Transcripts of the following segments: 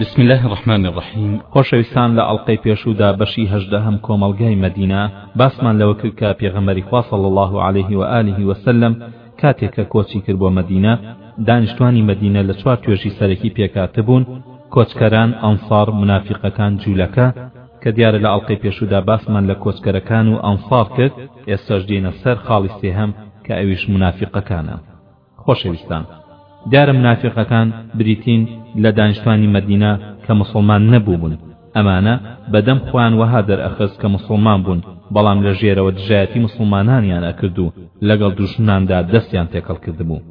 بسم الله الرحمن الرحیم خۆشەویستان لە ئەڵلقەی پێشوودا بەشی هەژدەهەم کۆمەڵگای مەدینە باسمان لەوە کرد کە پێغەمبەری خوا صلی الله علیه و آله و سلم کاتێک کە کۆچی کرد بۆ مەدینە دانیشتوانی مەدینە لە چوار توێژی سەرەکی پێکهاتبوون کۆچکەران ئەنصار منافقەکان جوولەکە کە دیارە لە ئەڵلقەی پێشوودا باسمان لە کۆچکەرەکان و ئەنصار کرد ئێستاش دێنە سەر خاڵی سێهەم کە ئەویش منافقەکانە خۆشەویستان دیارە منافیقەکان بریتین لە دانیشتوانی مەدینە کە موسڵمان نەبووبوون ئەمانە بە دەم خۆیان وەها دەرئەخست کە موسڵمان بوون بەڵام لە ژێرەوە دژایەتی موسڵمانانیان ئەکرد و لەگەڵ دوژمناندا دەستیان تێکەڵ کردبوو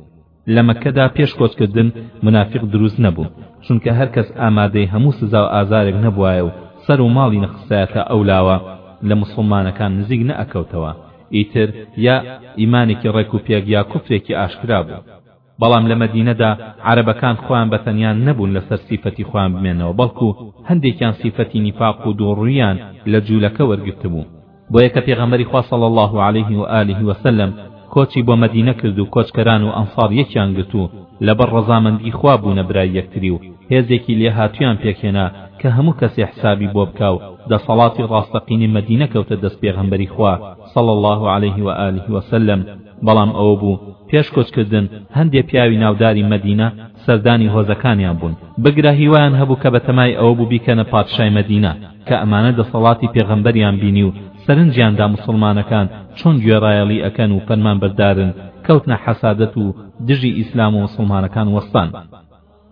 لە مەککەدا پێش کۆچکردن منافیق دروست نەبوو چونکە هەر کەس ئامادەی هەموو سزا و ئازارێک نەبوایە و سەر و ماڵی نەخستایەتە ئەو لاوە لە موسڵمانەکان نزیک نەئەکەوتەوە ئیتر یا ئیمانێکی ڕێک و پێک یا کوفرێکی ئاشکرا بوو. بەڵام لە مەدینەدا عەرەبەکان خۆیان بە تەنیا نەبوون لە سەر سیفەتی خۆیان بمێنەوە بەڵکو هەندێکیان سیفەتی نیفاق و دووڕووییان لە جوولەکە وەرگرتبوو. بۆیە کە پێغەمبەری خوا صلی اللە علیه و آله و سلم کۆچی بۆ مەدینە کرد و کۆچکەران و ئەنصار یەکیان گرت و لەبەر ڕەزامەندی خوا بوونە برای یەکتری و هێزێکی لێهاتوویان پێکهێنا کە هەموو کەسێ حسابی بۆ بکا و دەسەڵاتی ڕاستەقینەی مەدینە کەوتە دەست پێغەمبەری خوا صلی اللە علیه و آله و سلم بەڵام ئەوە بوو پێش کۆچکردن هەندێ پیاوی ناوداری مەدینە سەردانی هۆزەکانیان بوون بگرە هیوایان هەبوو کە بەتەمای ئەوە بوو بیکەنە پادشای مەدینە کە ئەمانە دەسەڵاتی پێغەمبەریان بینی و سەرنجیان دا موسڵمانەکان چۆن گوێڕایەڵی ئەکەن و فەرمانبەردارن کەوتنە حەسادەت و دژی ئیسلام و موسڵمانەکان وەستان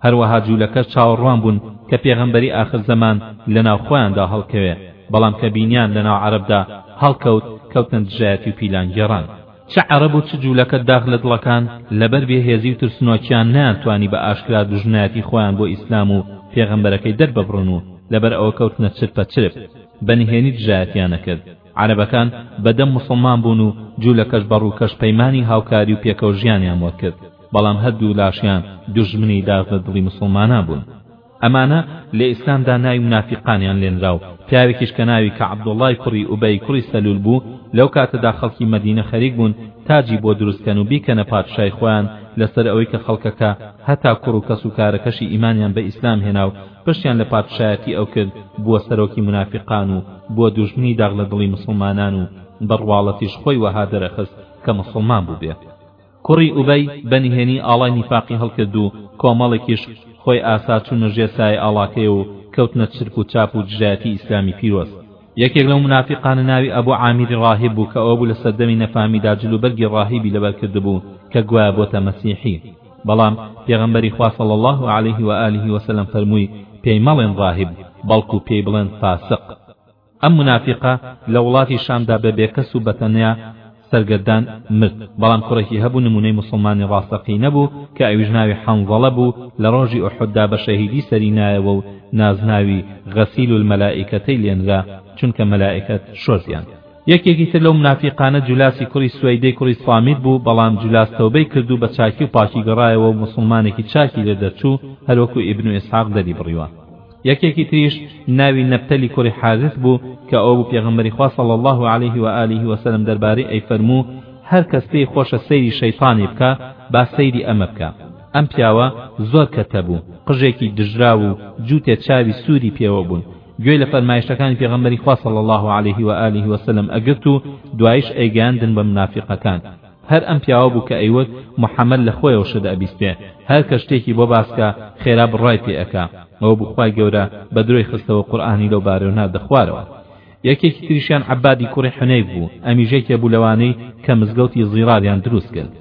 هەروەها جولەکەش چاوەڕوان بوون کە پێغەمبەری ئاخر زەمان لەناو خۆیاندا هەڵکەوێ بەڵام کە بینیان لەناو عەرەبدا هەڵکەوت کەوتنە دژایەتی و پیلانگێڕان چ عەرەب و چ جوولەکە داخ لە دڵەکان لەبەر بێ هێزی و ترسنۆکیان نەیانتوانی بە ئاشکرا دوژمنایەتی خۆیان بۆ ئیسلام و پێغەمبەرەکەی دەرببڕن و لەبەر ئەوە کەوتنە چرپە چرپ بە نهێنی دژایەتیان نەکرد عەرەبەکان بە دەم موسڵمان بوون و جوولەکەش بە ڕووکەش پەیمانی هاوکاری و پێکەوە ژیانیان وەک کرد بەڵام هەردوو لاشیان دوژمنی داخ لە دڵی موسڵمانان بوون ئەمانە لە ئیسلامدا ناوی مونافیقانیان لێنراو پیاوێکیش کە ناوی کە عبداللەی کوڕی ئوبەی کوڕی سەلول بوو لەو کاتەدا خەڵکی مەدینە خەریک بوون تاجی بۆ دروست کەن و بیکەنە پادشای خۆیان لەسەر ئەوەی کە خەڵکەکە هەتا کوڕ و کەسوکارەکەشی ئیمانیان بە ئیسلام هێنا و پشتیان لە پادشایەتی ئەو کرد بووە سەرۆکی مونافیقان و بووە دوژمنی داغ لە دڵی موسڵمانان و بە ڕواڵەتیش خۆی وەها دەرەخست کە موسڵمان بووبێ کوڕی ئوبەی بە نهێنی ئاڵای نیفاقی هەڵکرد و کۆمەڵێکیش خۆی ئاسا چوونە ژێر سایەی ئاڵاکەیەوە و کەوتنە چرپ و چاپ و دژایەتی ئیسلامی پیرۆز. یەکێک لەو مونافیقانە ناوی ئەبو عامیری ڕاهیب بوو کە ئەوەبوو لە سەردەمی نەفامیدا جل و بەرگی ڕاهیبی لەبەر کردبوو کە گوایە بۆتە مەسیحی بەڵام پێغەمبەری خوا صلی اللە علیه و آله و سلم فەرمووی پێی مەڵێن ڕاهیب بەڵکو پێی بڵێن فاسق ئەم مونافیقە لە وڵاتی شامدا بە بێکەس و بەتەنیا سەرگەردان مرد، بەڵام کوڕێکی هەبوو نموونەی موسڵمانی ڕاستەقینە بوو کە ئەویش ناوی حەنزەڵە بوو لە ڕۆژی ئوحوددا بە شەهیدی سەری نایەوە و نازناوی غسیل الملائکەتەی لێنرا چونکە مەلائکەت شۆردیان. یەکێکی تر لەو مونافیقانە جولاسی کوڕی سوەیدەی کوڕی سامیت بوو، بەڵام جولاس تەوبەی کرد و بە چاکی و پاکی گەڕایەوە و موسڵمانێکی چاکی لێ دەرچوو هەروەکو ئیبن ئیسحاق دەریبڕیوە. یەکێکی تریش ناوی نەبتەلی کوڕی حارث بوو کە ئەوەبوو پێغەمبەری خوا صلی اللە علیه و آله و سلم دەربارەی ئەیفەرموو هەر کەس پێی خۆشە سەیری شەیتانێ بکا با سەیری ئەمە بکا ئەم پیاوە زۆر کەتە بوو قژێکی دژراو و جووتێ چاوی سووری پێوە بوون گوێی لە فەرمایشتەکانی پێغەمبەری خوا صلی اللە علیه و آله و سلم ئەگرت و دوایش ئەیگەیاندن بە منافیقەکان هەر ئەم پیاوە بوو کە ئەیوت محمد لە خۆیەوە شت ئەبیستێ هەر کەس شتێکی بۆ باس کا خێرا بڕوای پێ ئەکا ئەوە بوو خوای گەورە بە درۆی خستەوە قورئانی لەو بارەو ناردە خوارەوە یەکێکی تریشیان عەبادی کوڕی حونەیف بوو ئەمیش یەکێ بوو لەوانەی کە مزگەوتی زیراریان دروست کرد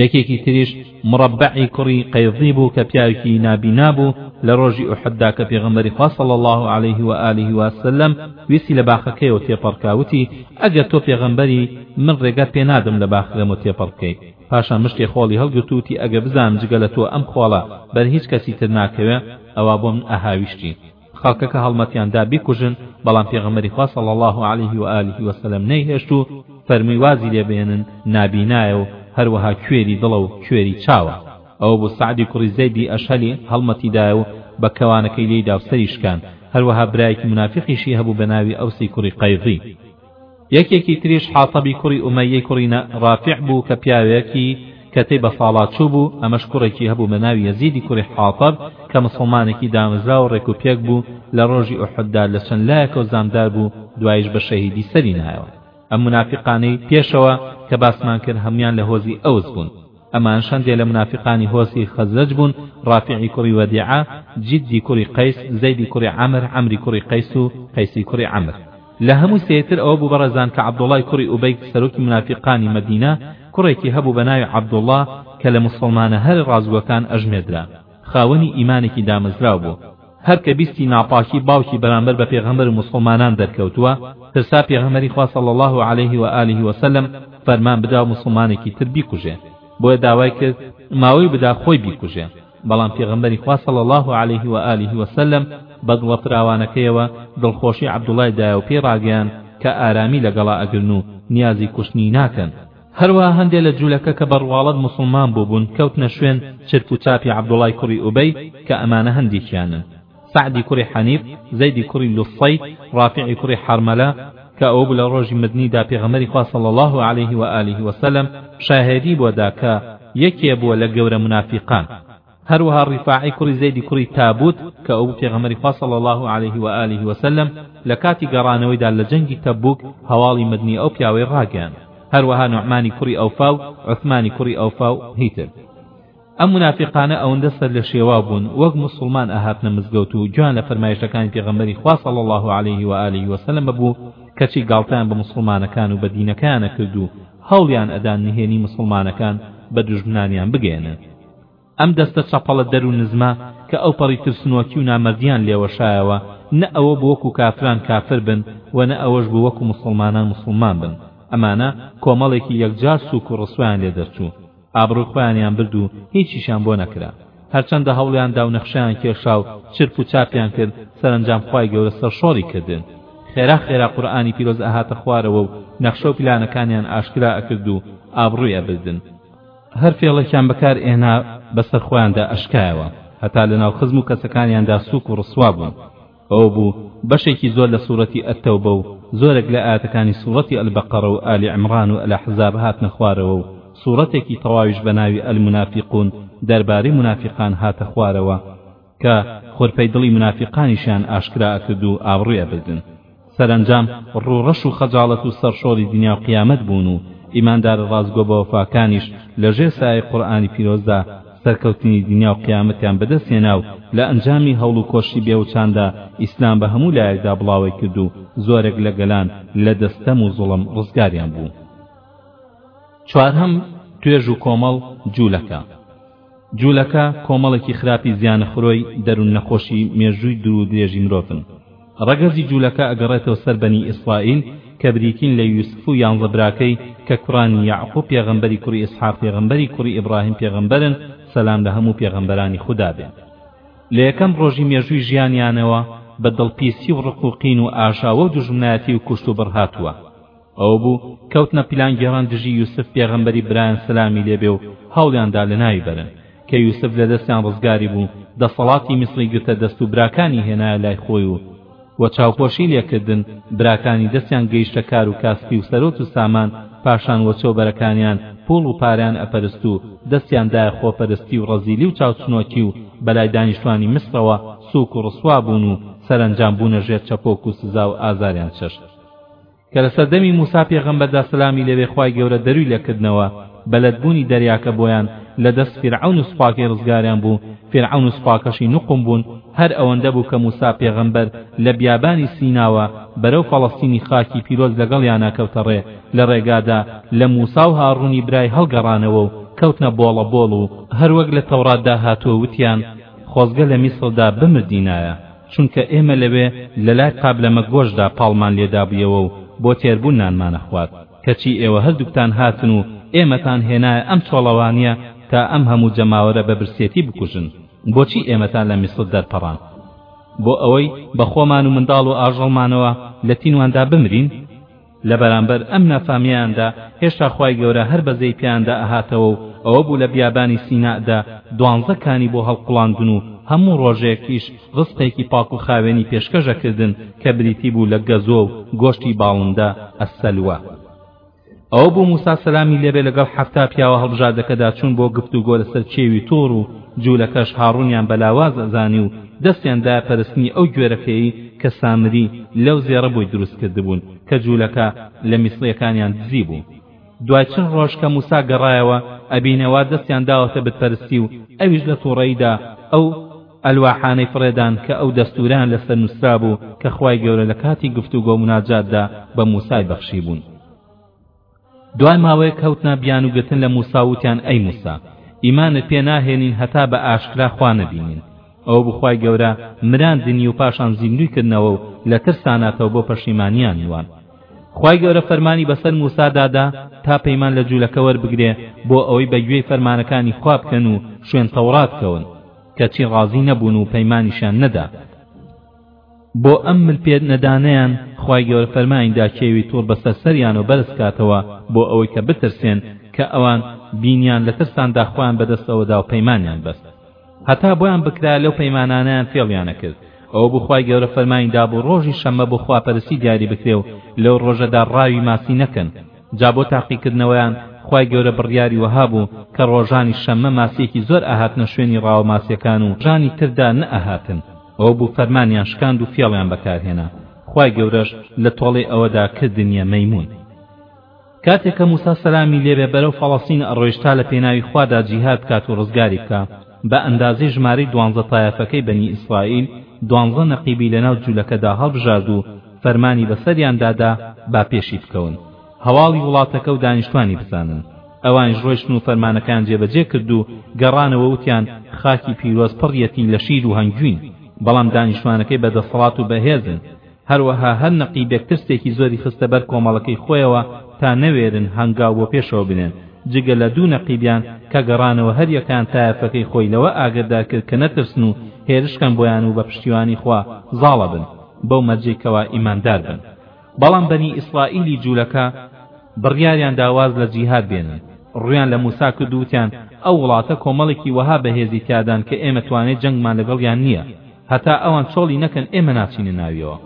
یەکێکی تریش مڕەبەعی کوڕی قەیظی بوو کە پیاوێکی نابینا بوو لە ڕۆژی ئوحددا کە پێغەمبەری خوا صلی اللە علیه و آله و سلم ویستی لە باخەکەیەوە تێپەڕکا وتی ئەگەر تۆ پێغەمبەری من ڕێگەت پێ نادەم لە باخەکەمەوە تێپەڕ بکەی پاشان مشتێ خۆڵی هەڵگرت و وتی ئەگەر بزانم جگە لە تۆ ئەم خۆڵە بەر هیچ کەسی تر ناکەوێ ئەوا بۆ من ئەهاویشتی خەڵکە کە هەڵمەتیان دا بیکوژن بەڵام پێغەمبەری خوا صلی اللە علیه و آله و سلم نەیهێشت و فەرمووی وازی لێ بهێنن نابینایە و هەروەها کوێری دڵە و کوێری چاوە ئەوە بوو سەعدی کوڕی زەیدی ئەشهەلی هەڵمەتی دایە و بە کەوانەکەی لێی دا و سەری شکان هەروەها برایەکی منافقیشی هەبوو بە ناوی ئەوسی کوڕی قەیضی یەکێکی تریش حاتەبی کوڕی ئومەیەی کوڕی نە، ڕافیع، بوو کە پیاوێکی کەتەی بە ساڵا چوو بوو، ئەمەش کوڕێکی هەبوو بە ناوی یەزیدی کوڕی حاتەب کە مسوڵمانێکی دامەزراو و ڕێک و پێک بوو، لە ڕۆژی ئوحوددا لە چەند لایەکەوە زامدار بوو، دوایش بە شەهیدی سەری نایەوە. ئەم مونافیقانەی پێشەوە کە باسمان کرد هەموویان لە هۆزی ئەوس بوون. ئەمان شەندێ لە منافقانی هۆزی خەزرەج بوون، ڕافیعی کوڕی وەدیعە، جیددی کوڕی قەیس، زەیدی کوڕی عەمر، عەمری کوڕی قەیس و قەیسی کوڕی عەمر. لە هەمووی سەیر تر ئەوە بوو بەڕێزان کە عەبدوڵڵای کوڕی ئوبەی سەرۆکی منافقانی مەدینە کوڕێکی هەبوو بە ناوی عەبدوڵڵا کە لە موسڵمانە هەرە ڕاستگۆکان ئەژمێدرا. خاوەنی ئیمانێکی دامەزراو بوو. هەر کە بیستی ناپاکی باوکی بەرامبەر بە پێغەمبەر و موسڵمانان دەرکەوتووە، ترسا پێغەمبەری خوا صلی اللە علیه و آله و سلم فەرمان بدا موسڵمانێکی تر بیکوژێ، بۆیە داوای کرد ماوەی بدا خۆی بیکوژێ، بەڵام پێغەمبەری خوا صلی اللە علیه و آله و سلم بە دڵە فراوانەکەیەوە دڵخۆشی عەبدوڵڵای دایە و پێی ڕاگەیاند کە ئارامی لەگەڵا ئەگرن و نیازی کوشتنی ناکەن، هەروەها هەندێ لە جولەکە کە بە ڕواڵەت موسڵمان بووبوون کەوتنە شوێن چرپ و چاپی عەبدوڵای کوڕی ئوبەی کە ئەمانە هەندێکیانن سەعدی کوڕی حەنیف زەیدی کوڕی لوصەی ڕافعی کوڕی حەرمەلە کە ئەوە بوو لە ڕۆژی مردنیدا پێغەمبەری خوا صلی الله علیه و آله وسلم شاهێدی بۆ دا کە یەکێ بووە لە گەورە منافیقان هەروەها ڕیفاعی کوڕی زەیدی کوڕی تابوت کە ئەوبوو پێغەمبەری خوا صلی اللە علیه و آله و سلم لە کاتی گەڕانەوەیدا لە جەنگی تەبوک هەواڵی مردنی ئەو پیاوەی ڕاگەیاند هەروەها نوعمانی کوڕی ئەوفا و عوثمانی کوڕی ئەوفا و هیتر ئەم مونافیقانە ئەوندە سەر لە شێواو بوون وەک موسوڵمان ئەهاتنە مزگەوت و گوێیان لە فەرمایشتەکانی پێغەمبەری خوا صلی اللە علیه و آله و سلم ئەبوو کەچی گاڵتەیان بە موسوڵمانەکان و بە دینەکەیان ئەکرد و هەوڵیان ئەدا نهێنی موسوڵمانەکان بە دوژمنانیان بگەیەنن ئەم دەستە چەپەڵە دەر و نزمە کە ئەوپەڕی ترسنۆکی و نامەردییان لێ وەشایەوە، نە ئەوە بوو وەکوو کافران کافر بن و نە ئەوەش بوو وەکوو موسڵمانان موسڵمان بن. ئەمانە کۆمەڵێکی یەکجار سووک و ڕسوایان لێ دەرچوو. ئابڕووی خۆیانیان برد و هیچیشیان بۆ نەکرا. هەرچەندە هەوڵیان دا و نەخشەیان کێشا و چرپ و چاپیان کرد، سەرەنجام خوای گەورە سەرشۆڕی کردن. خێرا خێرا قورئانی پیرۆز ئەهاتە خوارەوە و نەخشە و پیلانەکانیان ئاشکرا ئەکرد و ئابڕووی ئەبردن. هەر فێڵێکیان بەکار ئێنا بەسەر خۆیاندا ئەشکایەوە هەتا لەناو خزم و کەسەکانیاندا سوک و ڕسوا بوون ئەوە بوو بەشێکی زۆر لە سورەتی ئەتەوبە و زۆرێک لە ئاتەکانی سورەتی ئەلبەقەڕە و ئالی عمران و ئەلەحزاب هاتنە خوارەوە و سورەتێکی تەواویش بەناوی ئەلمونافیقون دەربارەی مونافیقان هاتە خوارەوە کە خورپەی دڵی منافیقانیشیان ئاشکرا ئەکرد و ئابڕوی ئەبردن سەرەنجام ڕوڕەش و خەجاڵەت و سەرشۆڕی دنیا و قیامەت بوون و ئیماندارە ڕاستگۆ بەوەفاکانیش لە ژێر سایەی قورئانی پیرۆزدا سەرکەوتنی دنیا و قیامەتیان بەدەست هێنا و لە ئەنجامی هەوڵ و کۆششی بێوچاندا ئیسلام بە هەموو لایەکدا بڵاوەی کرد و زۆرێک لە گەلان لە دەست ستەم و زوڵم ڕزگاریان بوو چوارهەم توێژ و کۆمەڵ جوولەکە. جولەکە کۆمەڵێکی خراپی زیانە خرۆی دەرون نەخۆشی مێژووی دوور و درێژی مرۆڤن ڕەگەزی جولەکە ئەگەڕێتەوە سەر بەنی ئیسرائیل کە بریتین لە یوسف و یانزە براکەی کە کوڕانی یەعقوب پێغەمبەری کوڕی ئیسحاق پێغەمبەری کوڕی ئیبڕاهیم پێغەمبەرن سەلام لە هەموو پێغەمبەرانی خودا بێ لە یەکەم ڕۆژی مێژووی ژیانیانەوە بە دڵپیسی و ڕق و قین و ئاژاوە و دوژمنایەتی و کوشت و بڕ هاتووە ئەوە بوو کەوتنە پیلانگێڕان دژی یوسف پێغەمبەری برایان سەلامی لێ بێ و هەوڵیاندا لەناوی بەرن کە یوسف لە دەستیان ڕزگاری بوو دەسەڵاتی میسری گرتە دەست و براکانی هێنایە لای خۆی و و چاوپۆشی لێکردن براکانی دەستیان گەیشتە کار و کاسپی و سەرۆت و سامان پاشان وەچەوبەرەکانیان پوڵ و پارەیان ئەپەرست و دەستیان دایە خۆپەرستی و ڕەزیلی و چاوچنۆکی و بەلای دانیشتوانی میسرەوە سوک و ڕسوا بوون و سەرەنجام بوونە ژێر چەپۆک و سزا و ئازاریان چەشت کە لە سەردەمی موسا پێغەمبەردا سەلامی لەوێ خوای گەورە دەروی لێکردنەوە بەلەد بوونی دەریاکە بۆیان لە دەست فیرعەون و سوپاکەی ڕزگاریان بوو فیرعەون و سوپاکەشی نوقم بوون هەر ئەوەندە بوو کە موسا پێغەمبەر لە بیابانی سیناوە بەرەو فەڵەستینی خاکی پیرۆز لەگەڵیانا کەوتە ڕێ لە ڕێگادا لە موسا و هاڕونی برای هەڵگەڕانەوە و کەوتنە بۆڵە بۆڵ و هەروەک لە تەوڕاتدا هاتووە وتیان خۆزگە لە میسڕدا بمردینایە چونکە ئێمە لەوێ لە لای قابلەمە گۆشتدا پاڵمان لێ دابوویەوە و بۆ تێربوون نانمانە خوارد، کەچی ئێوە هەردووکتان هاتن و ئێمەتان هێنایە ئەم چۆڵەوانییە تا ئەم هەموو جەماوەرە بە برسێتی بکوژن، بۆچی ئێمەتان لە میسر دەرپەڕاند؟ بۆ ئەوەی بە خۆمان و منداڵ و ئاژەڵمانەوە لە تینواندا بمرین؟ لە بەرامبەر ئەم نافامیەیاندا هێشتا خوای گەورە هەر بەزەی پێیاندا ئەهاتەوە و ئەوە بوو لە بیابانی سیناء دا دوانزە کانی بۆ هەڵقوڵاندن و هەموو ڕۆژێک یش ڕزقێکی پاک و خاوێنی پێشکەش ئەکردن کە بریتی بوو لە گەزۆ و گۆشتی باڵندە، السلوە. ئەوە بوو موسا سەلامی لێبێ لەگەڵ حەفتا پیاوە هەڵبژاردەکەدا چوون بۆ گفتوگۆ لەسەر کێوی طور و جولەکەش هاڕونیان بە لاواز ئەزانی و دەستیان دایە پەرستنی ئەو گوێرەکەیەی کە سامری لەو زێڕە بۆی دروست کردبون کە جولەکە لە میسڵیەکانیان دزی بو دوای چل ڕۆژ کە موسا گەڕایەوە ئەبی نەوا دەستیان داوەتە بت پەرستی و ئەویش لە توڕەییدا ئەو ئەلواحانەی فڕێدان کە ئەو دەستورەیان لەسەر نوسرابو کە خوای گەورە لە کاتی گفتوگۆ و مناجاتدا بە موسای بەخشیبون. دوای ماوەیەک هەوتنە بیانووگرتن لە موسا و وتیان ئەی موسا ئیمانت پێ ناهێنین هەتا بە ئاشکرا خوا نەبینین ئەوە بوو خوای گەورە مراندنی و پاشان زیندووی کردنەوە و لە ترسا ناتەوە بۆ پەشیمانیانی وان خوای گەورە فەرمانی بەسەر موسا دادا تا پەیمان لە جوولەکە وەربگرێ بۆ ئەوەی بە گوێی فەرمانەکانی خوا بکەن و شوێن تەوڕات کەون کەچی ڕازی نەبوون و پەیمانیشیان نەدا بۆ ئەم مل پێت نەدانەیان خوای گەورە فەرمانی دا کێوی طور بەسەر سەریانەوە بەرز کاتەوە بۆ ئەوەی کە بترسێن کە ئەوان بینیان لە ترساندا خۆیان بەدەست ئەوە داو پەیمانیان بەست هەتا بۆیان بکرایە لەو پەیمانانەیان فێڵیان ئەکرد ئەوە بوو خوای گەورە فەرمانی دا بۆ ڕۆژی شەممە بۆ خواپەرستی دیاری بکرێ و لەو ڕۆژەدا ڕاوی ماسی نەکەن جا بۆ تاقیکردنەوەیان خوای گەورە بڕیاری وەها بوو کە ڕۆژانی شەممە ماسیەکی زۆر ئەهاتنە شوێنی ڕاوە ماسیەکان و ڕۆژانی تردا نەئەهاتن ئەوەبوو فەرمانیان شکاند و فێڵیان بەکارهێنا خوای گەورەش لە تۆڵەی ئەوەدا کردنیە مەیمون کاتێ کە موسا سەلامی لێبێ بەرەو فەڵەستین ئەڕۆیشت تا لە پێناوی خوادا جیهاد بکات و ڕزگاری بکا بە ئەندازەی ژمارەی دوانزە تایەفەکەی بەنی ئیسرائیل دوانزە نەقیبی لەناو جولەکەدا هەڵبژارد و فەرمانی بەسەریاندا دا با پێشی بکەون هەواڵی وڵاتەکە و دانیشتوانی بزانن ئەوانیش ڕۆیشتن و فەرمانەکەیان جێبەجێ کرد و گەڕانەوە وتیان خاکی پیرۆز پڕیەتی لە شیر و هەنگوین بەڵام دانیشتوانەکەی بە دەسەڵات و بەهێزن هەروەها هەر نەقیبێک ترسێکی زۆری خستە بەر کۆمەڵەکەی خۆیەوە تا نەوێرن هەنگاو بۆ پێشەوە بنێن جگە لە دوو نەقیبیان کە گەڕانەوە هەریەکان تایەفەکەی خۆی لەوە ئاگردار کرد کە نەترسن و هێرشکەن بۆیان و بە پشتیوانی خوا زاڵە بن بەو مەرجەی کەوا ئیماندار بن بەڵام بەنی ئیسرائیلی جوولەکە بڕیاریان دا واز لە جیهاد بێنن ڕوویان لە موسا کرد و وتیان ئەو وڵاتە کۆمەڵێکی وەها بەهێزی تیادان کە ئێمە توانای جەنگمان لەگەڵیان نییە هەتا ئەوان چۆڵی نەکەن ئێمە ناچینە ناویەوە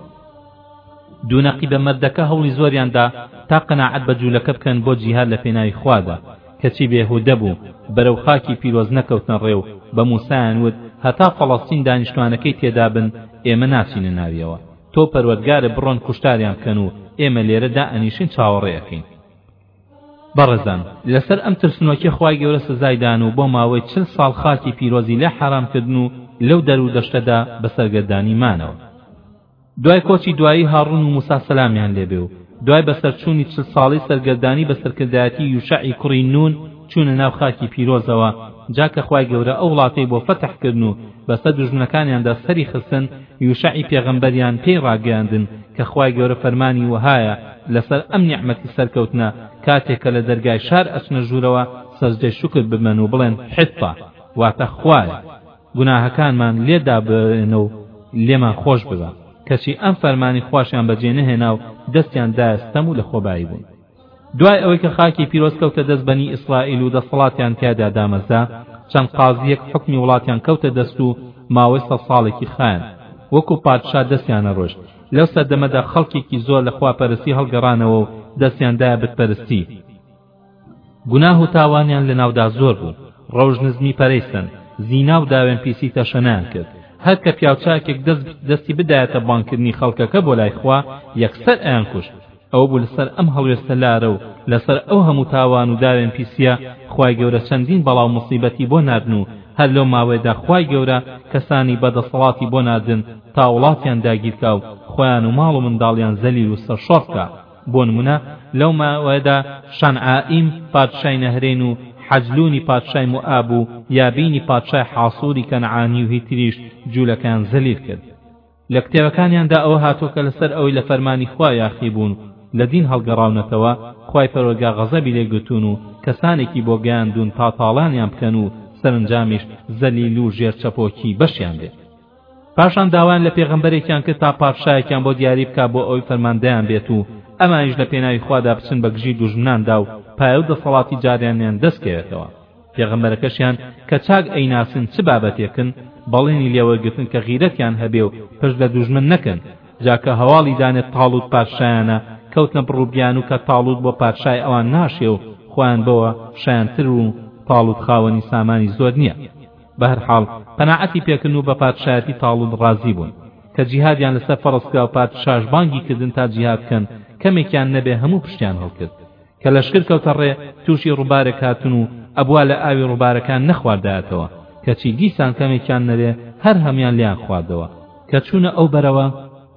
دوو نەقیبە مەردەکە هەوڵی زۆریان دا تا قەناعەت بە جوولەکە بکەن بۆ جیهاد لە پێناوی خوادا کەچی بێهودە بوو بەرەو خاکی پیرۆز نەکەوتنە ڕێ و بە موسایان وت هەتا فەڵەستین دانیشتوانەکەی تێدابن ئێمە ناچینە ناویەوە تۆ پەروەردگارە بڕۆن کوشتاریان بکەن و ئێمە لێرە دائەنیشین چاوەڕێ ئەکەین بەڕێزان لەسەر ئەم ترسنۆکیە خوای گەورە سزای دان و بۆ ماوەی چل ساڵ خاکی پیرۆزی لێ حەرام کردن و لەو دەرو دەشتەدا بە سەرگەردانی مانەوە دوای کۆچی دوایی هاڕون و موسا سەلامیان لێبێ و دوای بەسەرچوونی چل ساڵەی سەرگەردانی بە سەرکردایەتی یوشەعی کوڕی نوون چوونە ناو خاکی پیرۆزەوە جا کە خوای گەورە ئەو وڵاتەی بۆ فەتح کردن و بەسەر دوژمنەکانیاندا سەری خستن یوشەعی پێغەمبەریان پێی ڕاگەیاندن کە خوای گەورە فەرمانی وەهایە لەسەر ئەم نیعمەتی سەرکەوتنە کاتێک کە لە دەرگای شار ئەچنە ژوورەوە سەجدەی شوکر ببەن و بڵێن حیطە واتە خوایە گوناهەکانمان لێ داببەێنە و لێمان خۆش ببە کەچی ئەم فەرمانی خواشیان بەجێ نەهێنا و دەستیان دایە ستەم و لەخۆبایی بوون دوای ئەوەی کە خاکی پیرۆز کەوتە دەست بەنی ئیسرائیل و دەسەڵاتیان تیادا دامەزرا چەند قازیەک حکمی وڵاتیان کەوتە دەست و ماوەی سەد ساڵێکی خایان وەکو پادشا دەستیانە ڕۆشت لەو سەردەمەدا خەڵکێکی زۆر لە خواپەرستی هەڵگەڕانەوە و دەستیان دایە بتپەرستی گوناه و تاوانیان لەناودا زۆر بوو، ڕەوشت نزمی پەرەیسەن، زینا و داوێن پیسی تەشەنەیان کرد، هەر کە پیاوچاکێک دەست دەستی بدایەتە بانگکردنی خەڵکەکە بۆ لای خوا، یەکسەر ئەیانکوشت، ئەوە بوو لەسەر ئەم هەڵوێستە لارە و لەسەر ئەو هەموو تاوان و داوێن پیسیە خوای گەورە چەندین بەڵا و موسیبەتی بۆ ناردن و هەر لەو ماوەیەدا خوای گەورە کەسانی بە دەسەڵاتی بۆ ناردن تا وڵاتیان داگیرکا و خۆیان و ماڵ و منداڵیان زەلیل و سەرشۆڕ بکا. بۆ نموونە لەو ماوەیەدا شەنعائیم پادشای نەهرێن و حەجلوونی پادشای موئاب و یابینی پادشای حاسووری کەنعانی و هی تریش جوولەکەیان زەلیل کرد لە کتێبەکانیاندا ئەوە هاتووە کە لەسەر ئەوەی لە فەرمانی خوا یاخی بوون و لە دین هەڵگەڕاونەتەوە خوای پەروەرگا غەزەبی لێ گرتوون و کەسانێکی بۆ گەیاندوون تا تاڵانیان بکەن و سەرەنجامیش زەلیل و ژێر چەپۆکی بەشیان بێت پاشان داوایان لە پێغەمبەرێکیان کرد تا پادشایەکیان بۆ دیاری بکات بۆ ئەوەی فەرماندەیان بێت و ئەمانیش لە پێناوی خوادا بچن بە گژی دوژمناندا و پایە و دەسەڵاتی جاریانیان دەست کەوێتەوە پێغەمبەرەکەشیان کە چاک ئەیناسن چ بابەتێکن بەڵێنی لێوەرگتن کە غیرەتیان هەبێ و پشت لە دوژمن نەکەن جاکە هەواڵی دانێت تاڵوت پادشایانە کەوتنە بڕوبیان و کە تاڵوت بۆ پادشای ئەوان ناشێ و خۆیان بەوە شایەنتر و تاڵوت خاوەنی سامانی زۆر نییە بەهەرحاڵ، قەناعەتی پێکردن و بە پادشایەتی تاڵوت ڕازی بوون. کە جیهادیان لەسەر فەڕز کرا و پادشاش بانگی کردن تا جیهاد بکەن، کەمێکیان نەبێ هەموو پشتیان هەڵکرد. کە لەشکر کەوتە ڕێ، تووشی ڕووبارێک هاتن و ئەبوا لە ئاوی ڕووبارەکە نەخواردایەتەوە، کەچی دیسان کەمێکیان نەبێ هەر هەموویان لێیان خواردەوە. کە چوونە ئەو بەرەوە،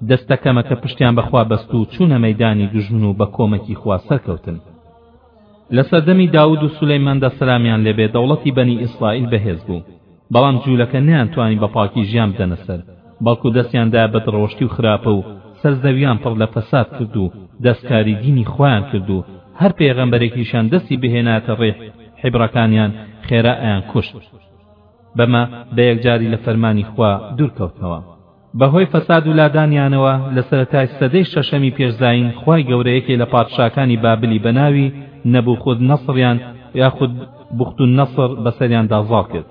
دەستە کەمەکە پشتیان بە خوا بەست و چوونە مەیدانی دوژمن و بە کۆمەکی خوا سەرکەوتن. لە سەردەمی داود و سولەیماندا سەلامیان لێبێ دەوڵەتی بەنی ئیسرائیل بەهێز بوو بەڵام جوولەکە نەیانتوانی بە پاکی ژیان بدەنە سەر بەڵکو دەستیان دا بە دڕەوشتی و خراپە و سەر زەویان پڕ لە فەساد کرد و دەستکاری دینی خۆیان کرد و هەر پێغەمبەرێکیشیان دەستی بهێنایەتە ڕێی حیبڕەکانیان خێرا ئەیانکوشت بەمە بە یەکجاری لە فەرمانی خوا دوورکەوتنەوە بەهۆی فەساد و لادانیانەوە لە سەرەتای سەدەی شەشەمی پێش زایین خوای گەورە یەکێ لە پادشاکانی بابلی بە ناوی نەبوخودنەسڕیان یاخود بوختوننەسڕ بەسەریاندا زاڵ کرد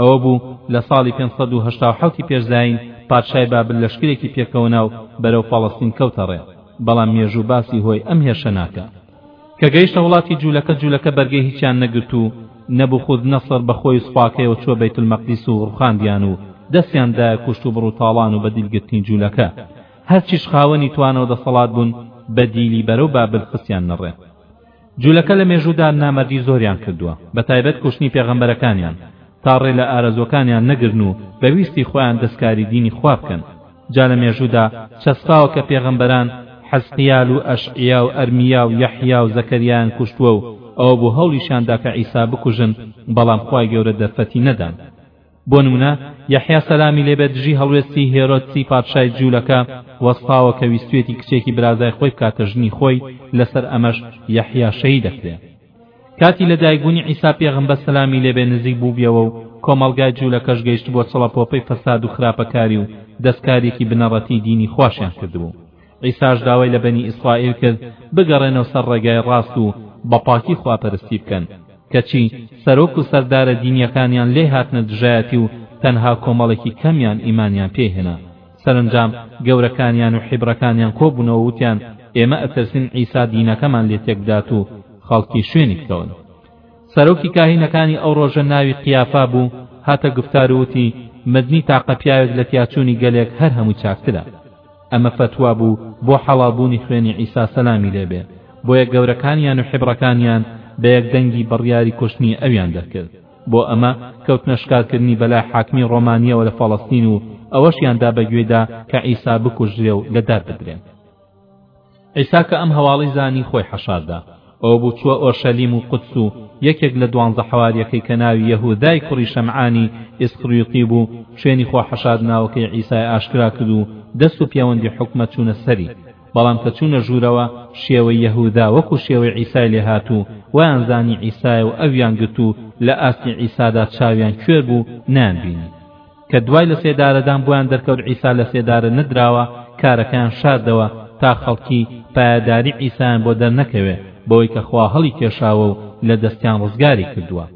ئەوە بوو لە ساڵی پێنج سەد و هەشتا و حەوت پێش زایین پادشای بابل لەشکرێکی پێکەوەنا و بەرەو فەڵەستین کەوتە ڕێ بەڵام مێژوو باسی هۆی ئەم هێرشە ناکا کە گەیشتە وڵاتی جولەکە جولەکە بەرگەی هیچیان نەگرت و نەبوخوذ نصر بە خۆی و سوپاکەیەوە چوە بیت المقدس و ڕوخاندیان و دەستیان دایە کوشت و بڕو تاڵان و بەدیل گرتنی جولەکە هەرچیش خاوەنی توانە و دەسەڵات بون بە دیلی بەرەو بابل خستیان نە ڕێ جولەکە لە مێژودا نامەردی زۆریان کردوە بە تایبەت کوشتنی پێغەمبەرەکانیان تا ڕێ لە ئارەزوەکانیان نەگرن و بە ویستی خۆیان دەسکاری دینی خوا بکەن جا لە مێژوودا چەسپاوە کە پێغەمبەران حەزقیال و ئەشعیا و ئەرمیا و یەحیا و زەکەریایان کوشتووە و ئەوە بۆ هەوڵیشیان دا کە عیسا بکوژن بەڵام خوای گەورە دەرفەتی نەدان بۆ نمونە یەحیا سەلامی لێ بێت دژی هەڵوێستی هێرۆدسی پادشای جوولەکە وەستاوە کە ویستوێتی کچێکی برازای خۆی بکاتە ژنی خۆی لەسەر ئەمەش یەحیا شەهیدەکرێ کاتی لەدایکبوونی عیسا پێغەمبەر سەلامی لێبێ نزیک بووبیەوە و کۆمەڵگای جوولەکەش گەیشتبووە چڵەپۆپەی فەساد و خراپەکاری و دەستکاریی بنەڕەتیی دینی خواشیان کردبوو عیساش داوای لە بەنی ئیسرائیل کرد بگەڕێنەوە سەر ڕێگای ڕاست و بە پاکی خواپەرستی بکەن کەچی سەرۆک و سەردارە دینییەکانیان لێی هاتنە دژایەتی و تەنها کۆمەڵێکی کەمیان ئیمانیان پێی هێنا سەرەنجام گەورەکانیان و حیبڕەکانیان کۆبوونەوە و وتیان، ئێمە ئەترسین عیسا دینەکەمان لێ تێکبدات و خەڵکی شوێنی بکەون. سەرۆکی کاهینەکانی ئەو ڕۆژە ناوی قیافا بوو، هاتە گوفتار و وتی، مردنی تاقە پیاوێک لە تیاچوونی گەلێک هەر هەمووی چاکترە. ئەمە فەتوا بوو بۆ حەڵاڵبوونی خوێنی عیسا سەلامی لێ بێ، بۆیە گەورەکانیان و حیبڕەکانیان بە یەک دەنگی بڕیاری کوشتنی ئەویان دەرکرد. بۆ ئەمە کەوتنە شکارکردنی بەلای حاکمی ڕۆمانییەوە لە فەڵەستین و ئەوەشیان دا بە گوێیدا کە عیسا بکوژرێ و لە دار بدرێن. عیسا کە ئەم هەواڵەی زانی خۆی حەشاردا ئەوە بوو چووە ئۆرشەلیم و قودس و یەکێک لە دوانزە حەوارییەکەی کە ناوی یەهودای کوڕی شەمعانی ئیسخریوتی بوو شوێنی خۆ حەشاردناوەکەی عیسای ئاشکرا کرد و دەست و پێوەندی حکومەت چوونە سەری بەڵام کە چوونە ژوورەوە شێوەی یەهودا وەکو شێوەی عیسای لێهات و وایان زانی عیسایە و ئەویان گرت و لە ئاستی عیسادا چاویان کوێر بوو نەیان بینی کە دوای لە سێدارەدان بۆیان دەرکەوت عیسا لە سێدارە نەدراوە کارەکەیان شاردەوە تا خەڵکی پایەداری عیسایان بۆ دەرنەکەوێ بەوەی کە خوا هەڵی کێشاوە و لە دەستیان ڕزگاری کردووە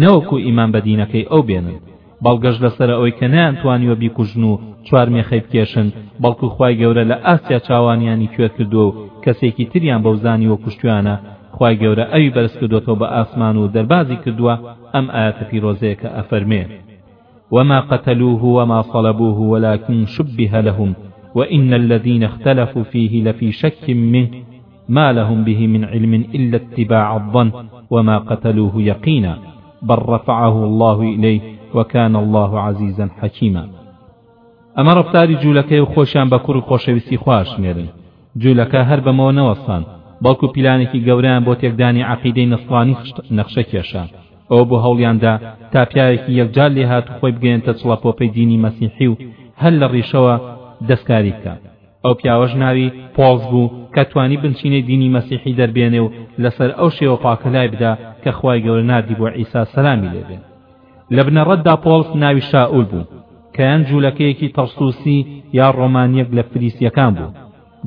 نەوەکو ئیمان بە دینەکەی ئەو بێنن بەڵگەش لەسەرە ئەوەی کە نەیانتوانیوە بیکوژن و چوار مێخەی بکێشن بەڵکو خوای گەورە لە ئاسیا چاوانیانی کوێر کردووە و کەسێکی تریان بەو زانیوە کوشتویانە خوای گەورە ئەوی بەرزکردۆتەوە بە ئاسمان و دەربازی کردووە ئەم ئایەتە پیرۆزەیە کە ئەفەرمێ وما قتلوه وما صلبوه ولكن شبه لهم وإن الذين اختلفوا فيه لفي شك منه ما لهم به من علم إلا اتباع الظن وما قتلوه يقينا بل رفعه الله إليه وەکان الله عزیزەن حەکیمە ئەمە ڕەفتاری جوولەکەیە و خۆیشیان بە کوڕی خۆشەویستی خوا ئەشمێرن، جوولەکە هەر بەمەوە نەوەستان، بەڵکو پیلانێکی گەورەیان بۆ تێکدانی عەقیدەی نەسڕانی نەخشە کێشا، ئەوە بۆ هەوڵیاندا تا پیاوێکی یەکجار لێهاتوو خۆی بگەیەنتە چڵەپۆپەی دینی مەسیحی و هەر لە ڕیشەوە دەستکاری بکا. ئەو پیاوەش ناوی، پۆڵز، بوو کە توانی بنچینەی دینی مەسیحی دەربێنێ و لەسەر ئەو شێوە پاکە لایبدا کە خوای گەورە ناردی بۆ عیسا سەلامی لێبێ. لە بنەڕەتدا پۆڵس ناوی شائول بوو کە یان جوولەکەیەکی تەڕسوسی یا ڕۆمانییەک لە فریسییەکان بوو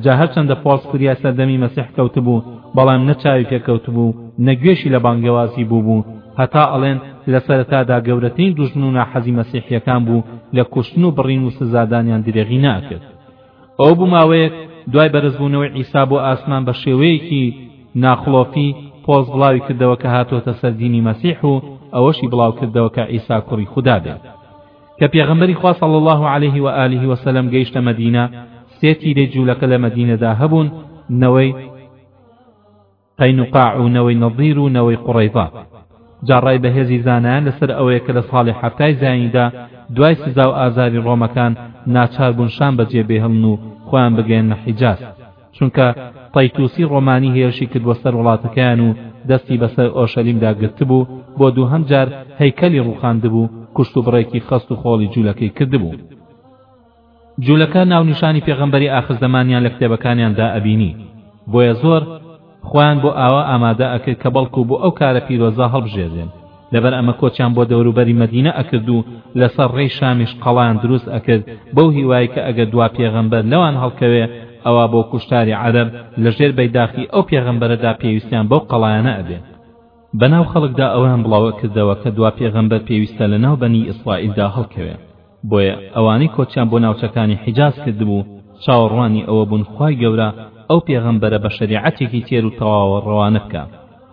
جا هەرچەندە پۆڵس فریا سەردەمی مەسیح کەوتبوو بەڵام نە چاوی پێ کەوتبوو نە گوێشی لە بانگەوازی بووبوو هەتا ئەڵێن لە سەرەتادا گەورەترین دوژمن و ناحەزی مەسیحییەکان بوو لە کوشتن و بڕین و سزادانیان درێغی نەئەکرد ئەو بوو ماوەیەک دوای بەرزبوونەوەی عیسا بۆ ئاسمان بە شێوەیەکی ناخڵۆپی پۆڵس بڵاوی کردەوە کە هاتووەتە سەر دینی مەسیح و ئەوەشی بڵاو کردەوە کە عیسا کوڕی خودا بێت کە پێغەمبەری خوا صلی الله علیه و آله و سلم گەیشتە مەدینە سێ تیرەی جوولەکە لە مەدینەدا هەبوون نەوەی قەینوقاع و نەوەی نەضیر و نەوەی قوڕەیضە جا ڕای بەهێزی زانایان لەسەر ئەوەیە کە لە ساڵی حەفتای زایینیدا دوای سزا و ئازاری ڕۆمەکان ناچار بوون شام بەجێ بێهڵن و خۆیان بگەیەننە حیجاز چونکە طیتوسی ڕۆمانی هێرشی کردووە سەر وڵاتەکەیان و دەستی بەسەر ئۆرشەلیمدا گرتبوو بۆ دووهەم جار هەیکەلی ڕووخاندبوو کوشت و بڕێکی خەست و خۆڵی جوولەکەی کردبوو جولەکە ناونیشانی پێغەمبەری ئاخر زەمانیان لە کتێبەکانیاندا ئەبینی بۆیە زۆر خۆیان بۆ ئاوا ئامادە ئەکرد کە بەڵکو بۆ ئەو کارە پیرۆزە هەڵبژێردرێن لەبەر ئەمە کۆچیان بۆ دەوروبەری مەدینە ئەکرد و لەسەر ڕێی شامیش قەڵایان دروست ئەکرد بەو هیوای کە ئەگەر دوا پێغەمبەر لەوان هەڵکەوێ ئەوا بۆ کوشتاری عەرەب لەژێر بەیداخی ئەو پێغەمبەرەدا پێویستیان بەو قەڵایانە ئەبێ بەناو خەڵکدا ئەوەیان بڵاوئەکردەوە کە دوا پێغەمبەر پێویستە لەناو بەنی ئیسرائیلدا هەڵکەوێ بۆیە ئەوانەی کۆچیان بۆ ناوچەکانی حیجاز کردبوو چاوەڕوانی ئەوە بوون خوای گەورە ئەو پێغەمبەرە بە شەریعەتێکی تێر و تەواوە ڕەوانە بکا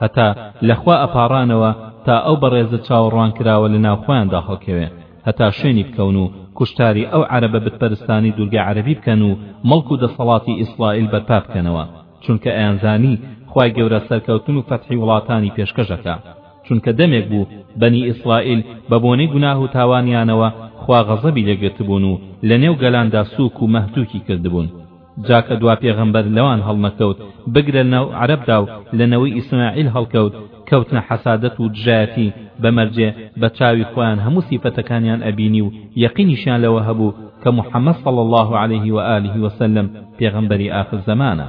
هەتا لە خوا ئەپاڕانەوە تا ئەو بەڕێزە چاوەڕوان کراوە لە ناو خۆیاندا هەڵکەوێ هەتا شوێنی بکەون و کوشتاری ئەو عەرەبە بت پەرستانی دورگە عەرەبی بکەن و مڵک و دەسەڵاتی ئیسڕائیل بەرپا بکەنەوە چونکە ئەیانزانی خوای گەورە سەرکەوتن و فەتحی وڵاتانی پێشکەش ئەکا. چونکە دەمێک بوو بەنی ئیسرائیل بە بۆنەی گوناه و تاوانیانەوە خوا غەزەبی لێ گرتبوون و لە نێو گەلاندا سووک و مەهتووکی کردبوون جا کە دوا پێغەمبەر لەوان هەڵنەکەوت بگرە لە ناو عەرەبدا و لە نەوەی ئیسماعیل هەڵکەوت کەوتنە حەسادەت و دژایەتی بە مەرجێ بە چاوی خۆیان هەموو سیفەتەکانیان ئەبینی و یەقینیشیان لەوە هەبوو کە محمد صلی اللە علیه و آله و سلم پێغەمبەری ئاخر زەمانە.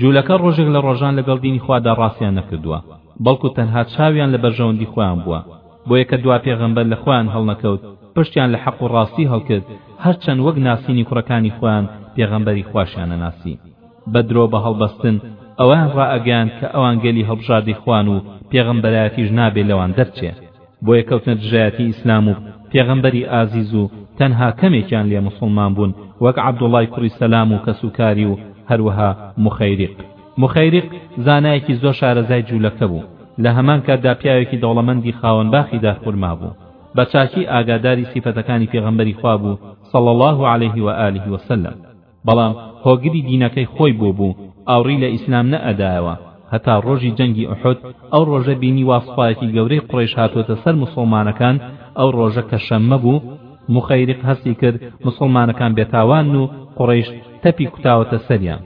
جولەکە ڕۆژێک لە ڕۆژان لەگەڵ دینی خوادا ڕاستیان نەکردووە بەڵکو تەنها چاویان لە بەرژەوەندی خۆیان بووە بۆیە کە دوا پێغەمبەر لە خۆیان هەڵنەکەوت پشتیان لە حەق و ڕاستی هەڵکرد هەرچەند وەک ناسینی کوڕەکانی خۆیان پێغەمبەری خواشیان نەناسی بە درۆ بە هەڵبەستن ئەوەیان ڕائەگەیاند کە ئەوان گەلی هەڵبژاردەی خوان و پێغەمبەرایەتیش نابێ لەوان دەرچێ بۆیە کەوتنە دژایەتی ئیسلام و پێغەمبەری ئازیز و تەنها کەمێکیان لێ موسڵمان بوون وەک عەبدوڵڵای کوڕی سەلام و کەسوکاری و هەروەها مخەیریق مخەیریق زانایەکی زۆر شارەزای جوولەکە بوو لە هەمان کاتدا پیاوێکی دەوڵەمەندی خاوەن باخی دارخورما بوو بە چاکی ئاگاداری سیفەتەکانی پێغەمبەری خوا بوو صلی اللە علیه و آله وسلم بەڵام هۆگری دینەکەی خۆی بۆ بوو ئاوڕی لە ئیسلام نە ئەدایەوە هەتا ڕۆژی جەنگی ئوحود ئەو ڕۆژە بینی وا سوپایەکی گەورەی قوڕەیش هاتووەتە سەر موسوڵمانەکان ئەو ڕۆژە کە شەممە بوو مخیرق هەستی کرد موسوڵمانەکان بێتاوانن و قوڕەیش تەپی کوتاوەتە سەریان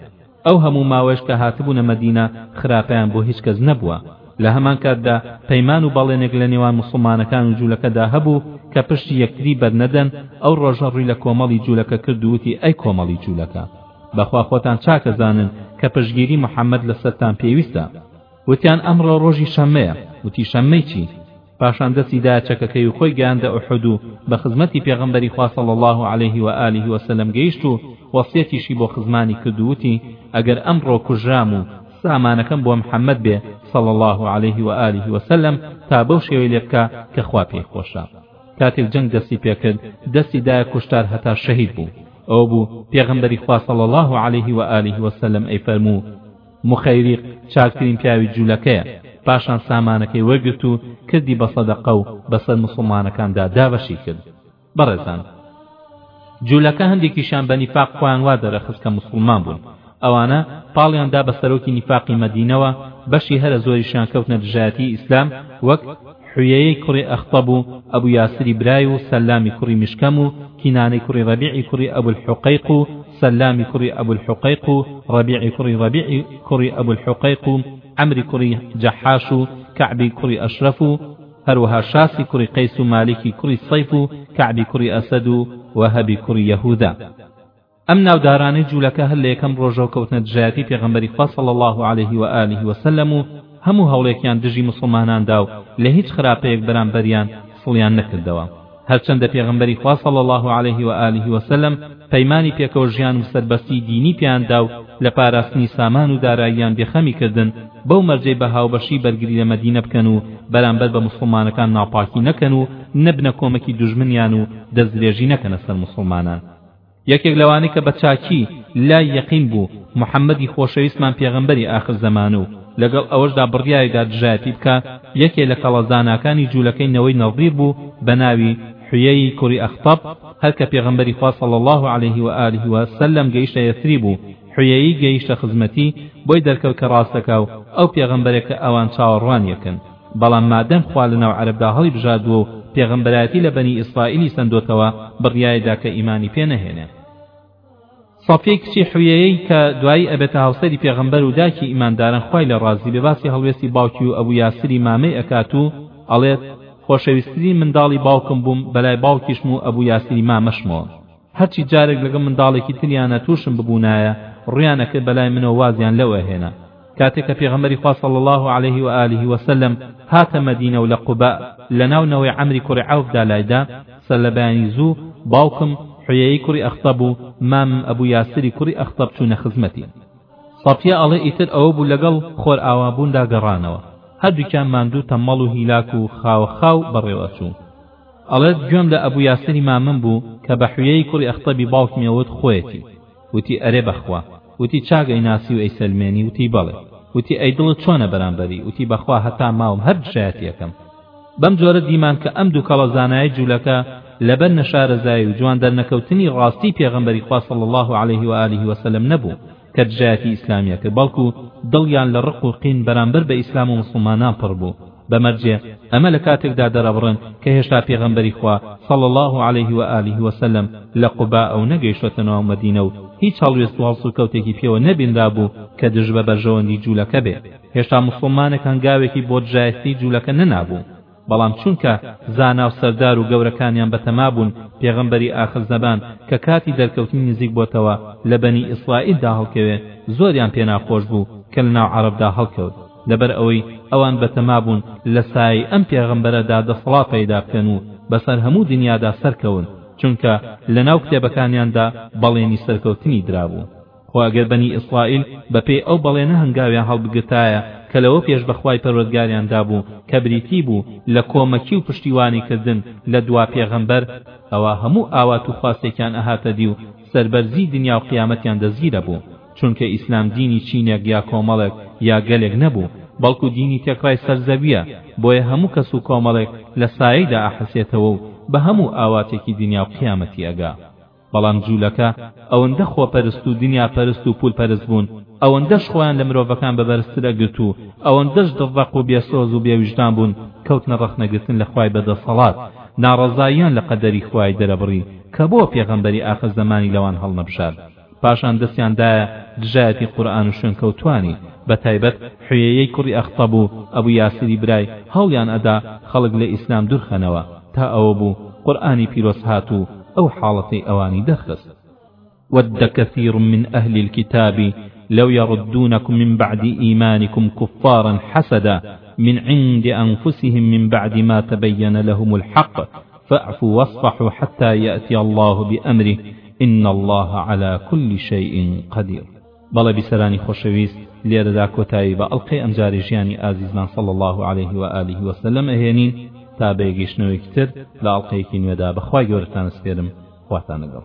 ئەو هەموو ماوەیش کە هاتبوونە مەدینە خراپەیان بۆ هیچ کەس نەبووە لە هەمان کاتدا پەیمان و بەڵێنێک لە نێوان موسڵمانەکان و جوولەکەدا هەبوو کە پشتی یەکتری بەرنەدەن، ئەو ڕۆژە ڕووی لە کۆمەڵی جوولەکە کرد و وتی، ئەی کۆمەڵی جوولەکە! بەخوا خۆتان چاک ئەزانن کە پشتگیری محەممەد لەسەرتان پێویستە. وتیان، ئەمڕۆ ڕۆژی شەممەیە. وتی، شەممەی چی؟ پاشان دەستی دا چەکەکەی و خۆی گەیاندە ئوحود و بە خزمەتی پێغەمبەری خوا صلی اللە علیه و آله و سلم گەیشت و وەسیەتیشی بۆ خزمانی کرد و وتی ئەگەر ئەمڕۆ کوژرام و سامانەکەم بۆ محمد بێ صلی اللە علیه و آله و سلم تا بەو شێوەی لێ بکا کە خوا پێی خۆشە کاتێک جەنگ دەستی پێکرد دەستی دایە کوشتار هەتا شەهید بوو ئەوە بوو پێغەمبەری خوا صلی اللە علیه و آله و سلم ئەی فەرموو مخەیریق چاکترین پیاوی جولەکەیە، پاشان سامانەکەی وەرگرت و کردی بە سەدەقە و بەسەر موسڵمانەکاندا دابەشی کرد. بەڕێزان! جولەکە هەندێکیشیان بە نیفاق خۆیان وا دەرەخست کە موسڵمان بوون، ئەوانە پاڵیان دا بە سەرۆکی نیفاقی مەدینەوە، بەشی هەرە زۆریشیان کەوتنە دژایەتیی ئیسلام، وەک، حویەیەی کوڕی ئەخطەب و ئەبو یاسری برای و سەلامی کوڕی میشکەم و کینانەی کوڕی ڕەبیعی کوڕی ئەبو الحقیق و سەلامی کوڕی ئەبو الحقیق و ڕەبیعی کوڕی ڕەبیعی کوڕی ئەبو الحقیق و عەمری کوڕی جەحاش و کەعبی کوڕی ئەشرەف و هەروەها شاسی کوڕی قەیس و مالیکی کوڕی سەیف و کەعبی کوڕی ئەسەد و وەهەبی کوڕی یەهودا. ئەم ناودارانەی جولەکە هەر لە یەکەم ڕۆژەوە کەوتنە دژایەتی پێغەمبەری خوا صلی اللە علیه و آله و سلم و هەموو هەوڵێکیان دژی موسڵمانان دا و لە هیچ خراپەیەک بەرامبەریان سڵیان نەکردەوە هەرچەندە پێغەمبەری خوا صلی اللە علیه و آله و سلم پەیمانی پێکەوە ژیان و سەربەستی دینی پێیان دا و لە پاراستنی سامان و داراییان بێخەمی کردن بەو مەرجەی بە هاوبەشی بەرگری لە مەدینە بکەن و بەرامبەر بە موسڵمانەکان ناپاکی نەکەن و نەبنە کۆمەکی دوژمنیان و دەستدرێژی نەکەنە سەر موسڵمانان یەکێک لەوانەی کە بە چاکی لای یەقین بوو محەممەدی خۆشەویستمان پێغەمبەری ئاخر زەمانە و لەگەڵ ئەوەشدا بڕیاریدا دژایەتی بکا یەکێ لە کەڵە زاناکانی جوولەکەی نەوەی نەضیر بوو بە ناوی حویەیی کوڕی ئەخطەب هەر کە پێغەمبەری خوا صلی اللە علیه و آله و سلم گەیشتە یەثریب و حویەیی گەیشتە خزمەتی بۆی دەرکەوت کە ڕاست دەکا و ئەو پێغەمبەرە کە ئەوان چاوەڕوانی ئەکەن بەڵام مادەم خوا لە ناو عەرەبدا هەڵیبژاردووە و پێغەمبەرایەتی لە بەنی ئیسرائیلی سەندۆتەوە بڕیایدا کە ئیمانی پێ نەهێنێ صەفیەی کچی حویەیەی کە دوایی ئەبێتە هاوسەری پێغەمبەر و دایکی ئیماندارن خوای لێ ڕازی بێ باسی هەڵوێستی باوکی و ئەبو یاسری مامەی ئەکات و ئەڵێت خۆشەویسترین منداڵی باوکم بووم بەلای باوکیشم و ئەبو یاسری مامەشمەوە هەرچی جارێک لەگەڵ منداڵێکی تریانا تووشم ببوونایە ڕوویان ئەکرد بەلای منەوە وازیان لەو ئەهێنا کاتێ کە پێغەمبەری خوا صلی اللە علیه و آله و سلم هاتە مەدینە و لە قوباء لەناو نەوەی عەمری کوڕی عەوف دا لایدا سەرلەبەیانی زوو باوکم حویەی کوڕی ئەخطەب و مامم ئەبو یاسری کوڕی ئەخطەب چوونە خزمەتی سەفیە ئەڵێ ئیتر ئەوە بوو لەگەڵ خۆرئاوابووندا گەڕانەوە هەردووکیان ماندوو تەممەڵ و هیلاک و خاوە خاو بەڕێوە ئەچوون ئەڵێت گوێم لە ئەبو یاسری مامم بوو کە بە حویەی کوڕی ئەختەبی باوکمی ئەوت خۆیەتی وتی ئەرێ بەخوا وتی چاک ئەیناسی و ئەیسەلمێنی وتی بەڵێ وتی ئەی دڵت چۆنە بەرامبەری وتی بەخوا هەتا ماوم هەر دژایەتی ئەکەم بەم جۆرە دیمان کە ئەم دوو کەڵە زانایە جوولەکە لەبەر نەشارەزایی و جوان دەرنەکەوتنی ڕاستی پێغەمبەری خوا صلی الله علیه و آله وسلم نەبوو کە دژایەتی ئیسلامی ئەکرد بەڵکو دڵیان لە ڕق و قین بەرامبەر بە ئیسلام و موسڵمانان پڕ بوو بە مەرجێ ئەمە لە کاتێکدا دەرئەبڕن کە هێشتا پێغەمبەری خوا صلی اللە علیه و آله و سلم لە قوباء و نەگەیشتۆتە ناو مەدینە و هیچ هەڵوێست و هەڵسوکەوتێکی پێوە نەبینرابوو کە دژ بە بەرژەوەندی جوولەکە بێ هێشتا موسڵمانێک هەنگاوێکی بۆ دژایەستی جوولەکە نەنابوو بەڵام چونکە زاناو سەردارو گەورەکانیان بەتەما بوون پێغەمبەری ئاخر زەمان کە کاتی دەرکەوتنی نزیک بۆتەوە لە بەنی ئیسرائیلدا هەڵکەوێ زۆریان پێ ناخۆش بوو کە لە ناو عەڕەبدا هەڵکەوت لەبەر ئەوەی ئەوان بەتەما بوون لە سایەی ئەم پێغەمبەرەدا دەسەڵات پەیدا بکەن و بەسەر هەموو دنیادا سەرکەون چونکە لە ناو کتێبەکانیاندا بەڵێنی سەرکەوتنی درابوو. خۆ ئەگەر بەنی ئیسرائیل بەپێی ئەو بەڵێنە هەنگاویان هەڵبگرتایە کە لەوە پێش بە خوای پەروەردگاریان دابوو کە بریتی بوو لە کۆمەکی و پشتیوانی کردن لە دوا پێغەمبەر ئەوا هەموو ئاوات و خواستێکیان ئەهاتە دی و سەربەرزی دنیا و قیامەتیان دەستگیر ئەبوو چونکە ئیسلام دینی چینێک یا کۆمەڵێک یا گەلێک نەبوو بەڵکو دینی تێکڕای سەر زەویە بۆیە هەموو کەس و کۆمەڵێک لە سایەیدا ئەحەسێتەوە و بە هەموو ئاواتێکی دنیا و قیامەتی ئەگا. بەڵام جوولەکە ئەوەندە خۆپەرست و دنیاپەرست و پوولپەرست بوون، ئەوەندەش خۆیان لە مرۆڤەکان بە بەرزتر ئەگرت و ئەوەندەش دڕدەق و بێ سۆز و بێ ویژدان بوون، کەوتنە ڕەخنەگرتن لە خوای بە دەسەڵات، ناڕەزاییان لە قەدەری خوای دەرەبڕی کە بۆ پێغەمبەری ئاخر زەمانی لەوان هەڵنەبژارد. پاشان دەستیان دایە دژایەتی قورئان و شوێنکەوتووانی، بە تایبەت حویەیەی کوڕی ئەخطەب و ئەبو یاسری برای، هەوڵیان ئەدا خەڵک لە ئیسلام دوورخەنەوە، تا ئەوە بوو قورئانی پیرۆز هات و، ئەو حاڵەتی ئەوانی دەخست ود كثير من أهل الكتاب لو يردونكم من بعد إيمانكم كفارا حسدا من عند أنفسهم من بعد ما تبين لهم الحق فاعفوا واصفحوا حتى يأتي الله بأمره إن الله على كل شيء قدير بەڵێ بیسەرانی خۆشەویست لێرەدا کۆتایی بە ئەڵقەی ئەمجارەی ژیانی ئازیزمان صلی اللە علیه و آله و سلم ئەهێنین تا بەیەگەیشتنەوەیکی تر لە ئەڵقەیەکی نوێدا بەخوای گەورەتان ئەسپێرم خواتان لەگەڵ